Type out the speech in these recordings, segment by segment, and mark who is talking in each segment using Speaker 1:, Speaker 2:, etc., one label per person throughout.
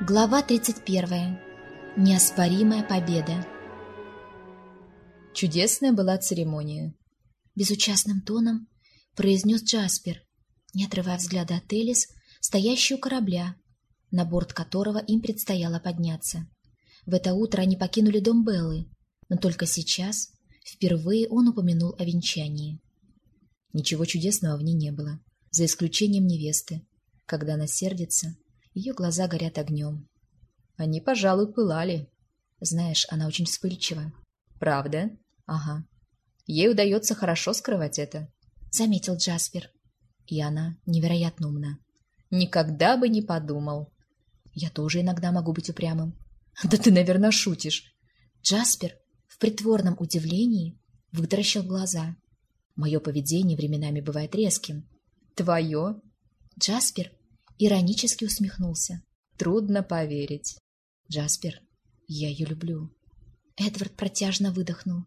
Speaker 1: Глава 31. Неоспоримая победа.
Speaker 2: Чудесная была церемония.
Speaker 1: Безучастным тоном произнес Джаспер, не отрывая взгляда от Элис, стоящую корабля, на борт которого им предстояло подняться. В это утро они покинули дом Беллы, но только сейчас, впервые он упомянул о венчании.
Speaker 2: Ничего чудесного в ней не было, за исключением невесты. Когда она сердится, ее глаза горят огнем. Они, пожалуй, пылали. Знаешь, она очень вспыльчива. Правда? Ага. Ей удается хорошо скрывать это.
Speaker 1: Заметил Джаспер.
Speaker 2: И она невероятно умна. Никогда бы не подумал. Я тоже иногда могу быть упрямым. Да ты, наверное, шутишь.
Speaker 1: Джаспер в притворном удивлении вытаращил глаза.
Speaker 2: Мое поведение временами бывает резким. Твое?
Speaker 1: Джаспер Иронически усмехнулся.
Speaker 2: Трудно поверить. Джаспер, я ее люблю.
Speaker 1: Эдвард протяжно выдохнул.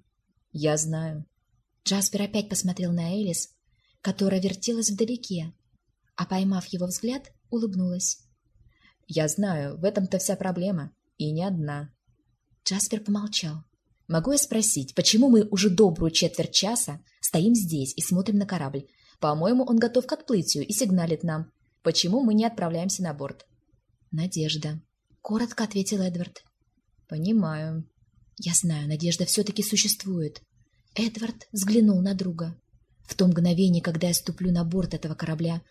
Speaker 2: Я знаю.
Speaker 1: Джаспер опять посмотрел на Элис, которая вертелась вдалеке, а, поймав его взгляд, улыбнулась.
Speaker 2: Я знаю, в этом-то вся проблема. И не одна.
Speaker 1: Джаспер помолчал.
Speaker 2: Могу я спросить, почему мы уже добрую четверть часа стоим здесь и смотрим на корабль? По-моему, он готов к отплытию и сигналит нам. Почему мы не отправляемся на борт?
Speaker 1: Надежда. Коротко ответил Эдвард.
Speaker 2: Понимаю.
Speaker 1: Я знаю, надежда все-таки существует. Эдвард взглянул на друга. В том мгновении, когда я ступлю на борт этого корабля,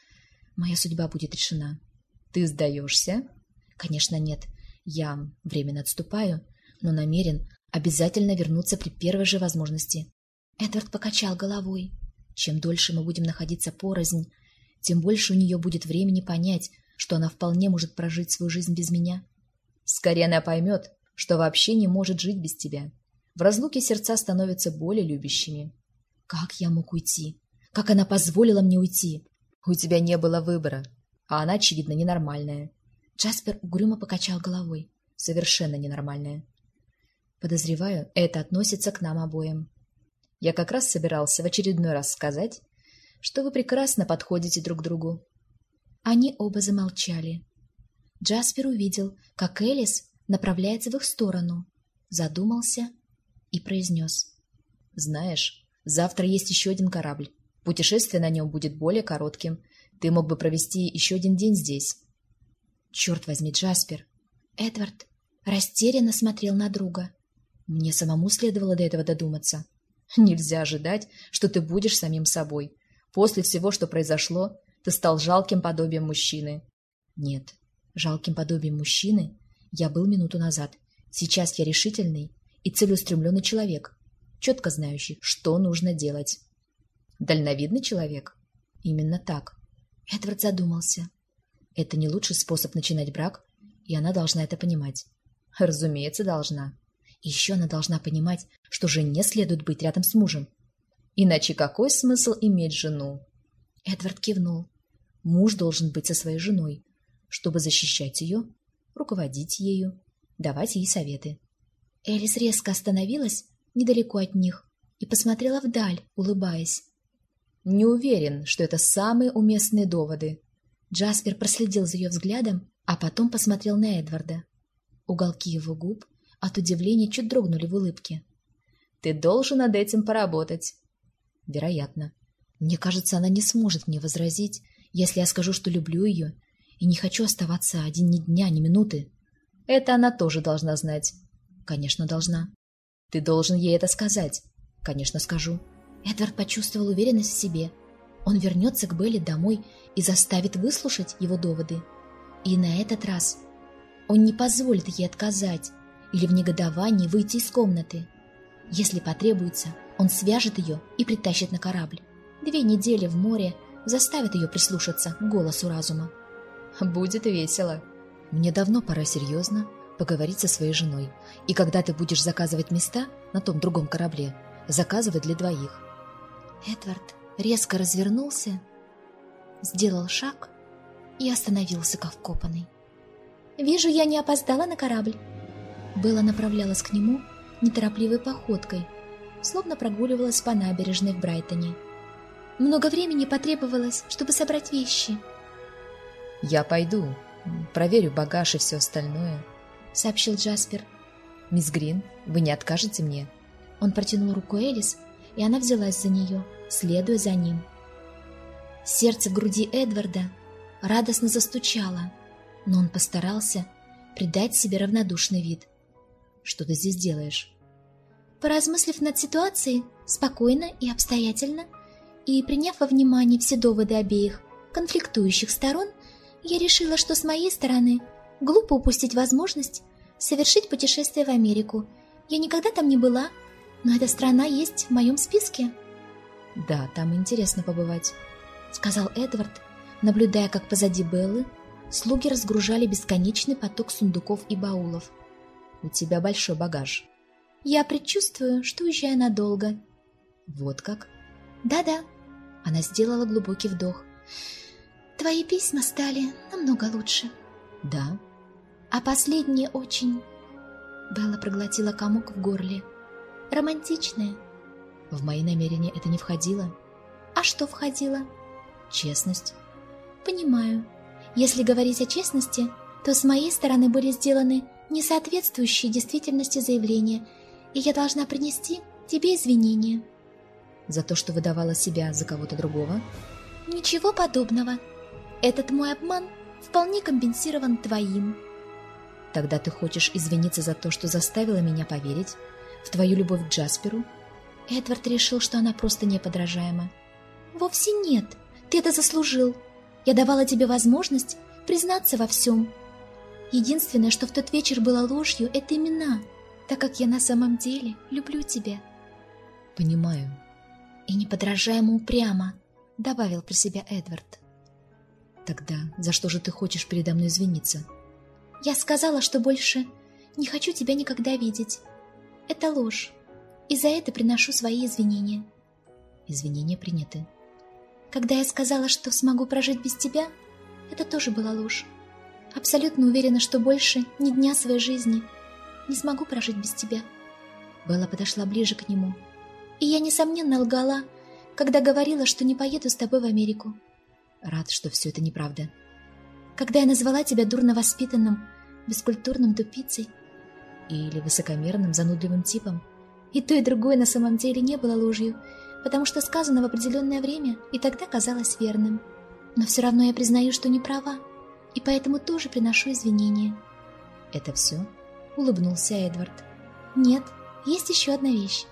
Speaker 1: моя судьба будет решена.
Speaker 2: Ты сдаешься?
Speaker 1: Конечно, нет. Я временно отступаю, но намерен обязательно вернуться при первой же возможности. Эдвард покачал головой. Чем дольше мы будем находиться порознь, тем больше у нее будет времени понять, что она вполне может прожить свою жизнь без меня.
Speaker 2: Скорее она поймет, что вообще не может жить без тебя. В разлуке сердца становятся более любящими.
Speaker 1: Как я мог уйти? Как она позволила мне уйти?
Speaker 2: У тебя не было выбора, а она, очевидно, ненормальная.
Speaker 1: Джаспер угрюмо покачал головой.
Speaker 2: Совершенно ненормальная. Подозреваю, это относится к нам обоим. Я как раз собирался в очередной раз сказать, что вы прекрасно подходите друг другу.
Speaker 1: Они оба замолчали. Джаспер увидел, как Элис направляется в их сторону, задумался и произнес.
Speaker 2: «Знаешь, завтра есть еще один корабль. Путешествие на нем будет более коротким. Ты мог бы провести еще один день здесь».
Speaker 1: «Черт возьми, Джаспер!» Эдвард растерянно смотрел на друга.
Speaker 2: «Мне самому следовало до этого додуматься. Нельзя ожидать, что ты будешь самим собой. После всего, что произошло, ты стал жалким подобием мужчины. Нет, жалким подобием мужчины я был минуту назад. Сейчас я решительный и целеустремленный человек, четко знающий, что нужно делать. Дальновидный человек? Именно так.
Speaker 1: Эдвард задумался.
Speaker 2: Это не лучший способ начинать брак, и она должна это понимать. Разумеется, должна. еще она должна понимать, что жене следует быть рядом с мужем, Иначе какой смысл иметь жену?
Speaker 1: Эдвард кивнул.
Speaker 2: Муж должен быть со своей женой, чтобы защищать ее, руководить ею, давать ей советы.
Speaker 1: Элис резко остановилась недалеко от них и посмотрела вдаль, улыбаясь.
Speaker 2: Не уверен, что это самые уместные доводы.
Speaker 1: Джаспер проследил за ее взглядом, а потом посмотрел на Эдварда. Уголки его губ от удивления чуть дрогнули в улыбке.
Speaker 2: «Ты должен над этим поработать. Вероятно. Мне кажется, она не сможет мне возразить, если я скажу, что люблю ее и не хочу оставаться один ни дня, ни минуты. Это она тоже должна знать. Конечно, должна. Ты должен ей это сказать. Конечно, скажу.
Speaker 1: Эдвард почувствовал уверенность в себе. Он вернется к Белли домой и заставит выслушать его доводы. И на этот раз он не позволит ей отказать или в негодовании выйти из комнаты. Если потребуется, он свяжет ее и притащит на корабль. Две недели в море заставят ее прислушаться к голосу разума.
Speaker 2: Будет весело. Мне давно пора серьезно поговорить со своей женой. И когда ты будешь заказывать места на том другом корабле, заказывай для двоих.
Speaker 1: Эдвард резко развернулся, сделал шаг и остановился как вкопанный. «Вижу, я не опоздала на корабль». Белла направлялась к нему неторопливой походкой, словно прогуливалась по набережной в Брайтоне. Много времени потребовалось, чтобы собрать вещи.
Speaker 2: «Я пойду», Проверю багаж и все остальное», —
Speaker 1: сообщил Джаспер.
Speaker 2: «Мисс Грин, вы не откажете мне?»
Speaker 1: Он протянул руку Элис, и она взялась за нее, следуя за ним. Сердце в груди Эдварда радостно застучало, но он постарался придать себе равнодушный вид.
Speaker 2: «Что ты здесь делаешь?»
Speaker 1: Поразмыслив над ситуацией, спокойно и обстоятельно, и приняв во внимание все доводы обеих конфликтующих сторон, я решила, что с моей стороны глупо упустить возможность совершить путешествие в Америку. Я никогда там не была, но эта страна есть в моем списке.
Speaker 2: «Да, там интересно побывать», —
Speaker 1: сказал Эдвард, наблюдая, как позади Беллы слуги разгружали бесконечный поток сундуков и баулов.
Speaker 2: «У тебя большой багаж».
Speaker 1: «Я предчувствую, что уезжаю надолго».
Speaker 2: «Вот как?»
Speaker 1: «Да-да». Она сделала глубокий вдох. «Твои письма стали намного лучше».
Speaker 2: «Да».
Speaker 1: «А последние очень...» Белла проглотила комок в горле. «Романтичные».
Speaker 2: В мои намерения это не входило.
Speaker 1: «А что входило?»
Speaker 2: Честность.
Speaker 1: Понимаю. Если говорить о честности, то с моей стороны были сделаны несоответствующие действительности заявления, и я должна принести тебе извинения.
Speaker 2: За то, что выдавала себя за кого-то другого?
Speaker 1: Ничего подобного. Этот мой обман вполне компенсирован твоим.
Speaker 2: Тогда ты хочешь извиниться за то, что заставила меня поверить в твою любовь к Джасперу?
Speaker 1: Эдвард решил, что она просто неподражаема. Вовсе нет. Ты это заслужил. Я давала тебе возможность признаться во всем. Единственное, что в тот вечер было ложью, это имена, так как я на самом деле люблю тебя.
Speaker 2: Понимаю.
Speaker 1: И неподражаемо упрямо, добавил про себя Эдвард.
Speaker 2: Тогда за что же ты хочешь передо мной извиниться?
Speaker 1: Я сказала, что больше не хочу тебя никогда видеть. Это ложь, и за это приношу свои извинения.
Speaker 2: Извинения приняты.
Speaker 1: Когда я сказала, что смогу прожить без тебя, это тоже была ложь. Абсолютно уверена, что больше ни дня своей жизни не смогу прожить без тебя. Белла подошла ближе к нему. И я, несомненно, лгала, когда говорила, что не поеду с тобой в Америку.
Speaker 2: Рад, что все это неправда.
Speaker 1: Когда я назвала тебя дурно воспитанным, бескультурным тупицей.
Speaker 2: Или высокомерным, занудливым типом.
Speaker 1: И то, и другое на самом деле не было ложью, потому что сказано в определенное время и тогда казалось верным. Но все равно я признаю, что не права, и поэтому тоже приношу извинения.
Speaker 2: «Это все?» — улыбнулся Эдвард.
Speaker 1: «Нет, есть еще одна вещь».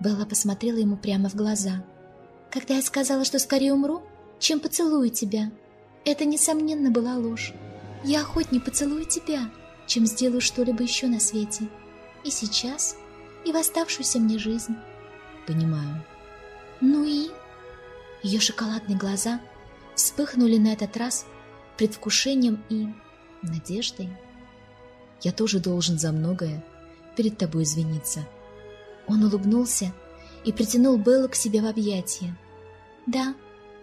Speaker 1: Белла посмотрела ему прямо в глаза. «Когда я сказала, что скорее умру, чем поцелую тебя, это, несомненно, была ложь. Я охотнее поцелую тебя, чем сделаю что-либо еще на свете. И сейчас, и в оставшуюся мне жизнь».
Speaker 2: «Понимаю»,
Speaker 1: «Ну и?» Ее шоколадные глаза вспыхнули на этот раз предвкушением и надеждой.
Speaker 2: «Я тоже должен за многое перед тобой извиниться».
Speaker 1: Он улыбнулся и притянул Беллу к себе в объятия. «Да,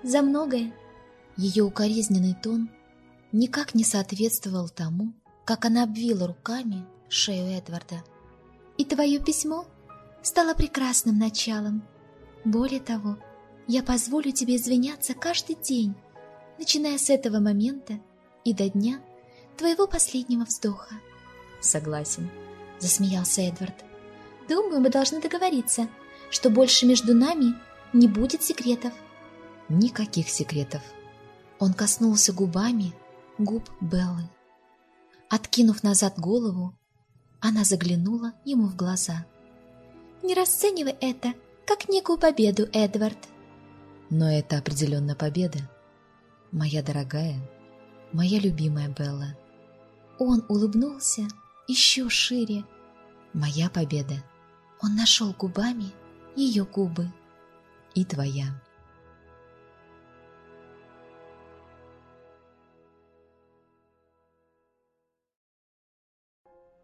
Speaker 1: за многое». Ее укоризненный тон никак не соответствовал тому, как она обвила руками шею Эдварда. «И твое письмо стало прекрасным началом», более того, я позволю тебе извиняться каждый день, начиная с этого момента и до дня твоего последнего вздоха.
Speaker 2: Согласен,
Speaker 1: засмеялся Эдвард. Думаю, мы должны договориться, что больше между нами не будет секретов.
Speaker 2: Никаких секретов.
Speaker 1: Он коснулся губами губ Беллы. Откинув назад голову, она заглянула ему в глаза. «Не расценивай это как некую победу, Эдвард.
Speaker 2: Но это определенно победа. Моя дорогая, моя любимая Белла.
Speaker 1: Он улыбнулся еще шире.
Speaker 2: Моя победа.
Speaker 1: Он нашел губами ее губы.
Speaker 2: И твоя.